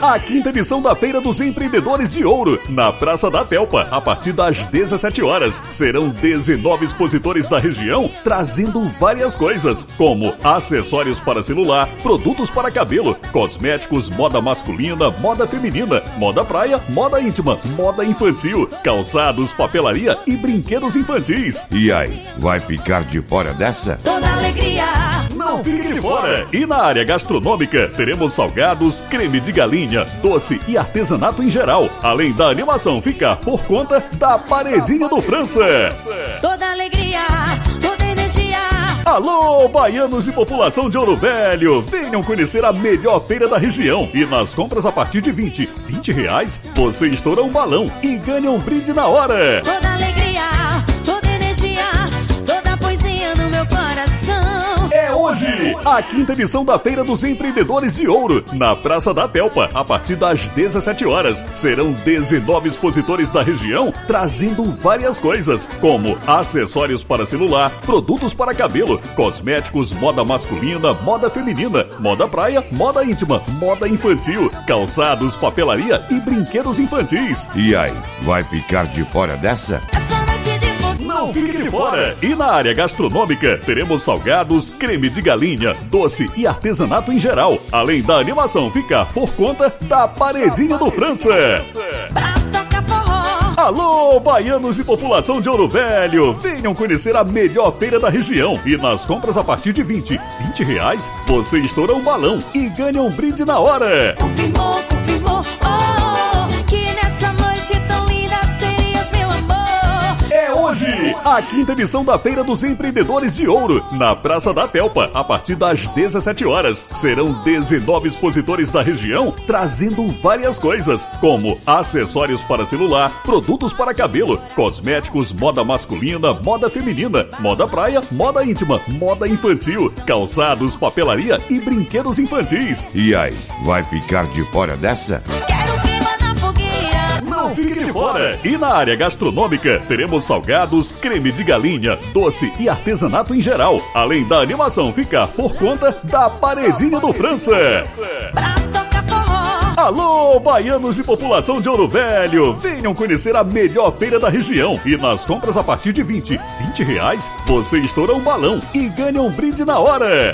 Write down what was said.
a quinta edição da Feira dos Empreendedores de Ouro, na Praça da Telpa, a partir das 17 horas. Serão 19 expositores da região trazendo várias coisas, como acessórios para celular, produtos para cabelo, cosméticos, moda masculina, moda feminina, moda praia, moda íntima, moda infantil, calçados, papelaria e brinquedos infantis. E aí, vai ficar de fora dessa? Toda alegria. Não fique de fora! E na área gastronômica, teremos salgados, creme de galinha, doce e artesanato em geral. Além da animação ficar por conta da Paredinha do França. Toda alegria. Toda energia. Alô, baianos e população de Ouro Velho! Venham conhecer a melhor feira da região. E nas compras a partir de 20, 20 reais, você estoura um balão e ganha um brinde na hora. Toda alegria. A quinta edição da Feira dos Empreendedores de Ouro, na Praça da Telpa, a partir das 17 horas. Serão 19 expositores da região trazendo várias coisas, como acessórios para celular, produtos para cabelo, cosméticos, moda masculina, moda feminina, moda praia, moda íntima, moda infantil, calçados, papelaria e brinquedos infantis. E aí, vai ficar de fora dessa? Não fique de fora! E na área gastronômica, teremos salgados, creme de galinha, doce e artesanato em geral. Além da animação ficar por conta da Paredinha do França. Alô, baianos e população de Ouro Velho! Venham conhecer a melhor feira da região. E nas compras a partir de 20, 20 reais, você estoura um balão e ganha um brinde na hora. Confirmou, confirmou. A quinta edição da Feira dos Empreendedores de Ouro, na Praça da Telpa, a partir das 17 horas. Serão 19 expositores da região trazendo várias coisas, como acessórios para celular, produtos para cabelo, cosméticos, moda masculina, moda feminina, moda praia, moda íntima, moda infantil, calçados, papelaria e brinquedos infantis. E aí, vai ficar de fora dessa? Fique de fora! E na área gastronômica, teremos salgados, creme de galinha, doce e artesanato em geral. Além da animação ficar por conta da Paredinha do França. Alô, baianos e população de Ouro Velho! Venham conhecer a melhor feira da região. E nas compras a partir de 20, 20 reais, você estoura um balão e ganha um brinde na hora.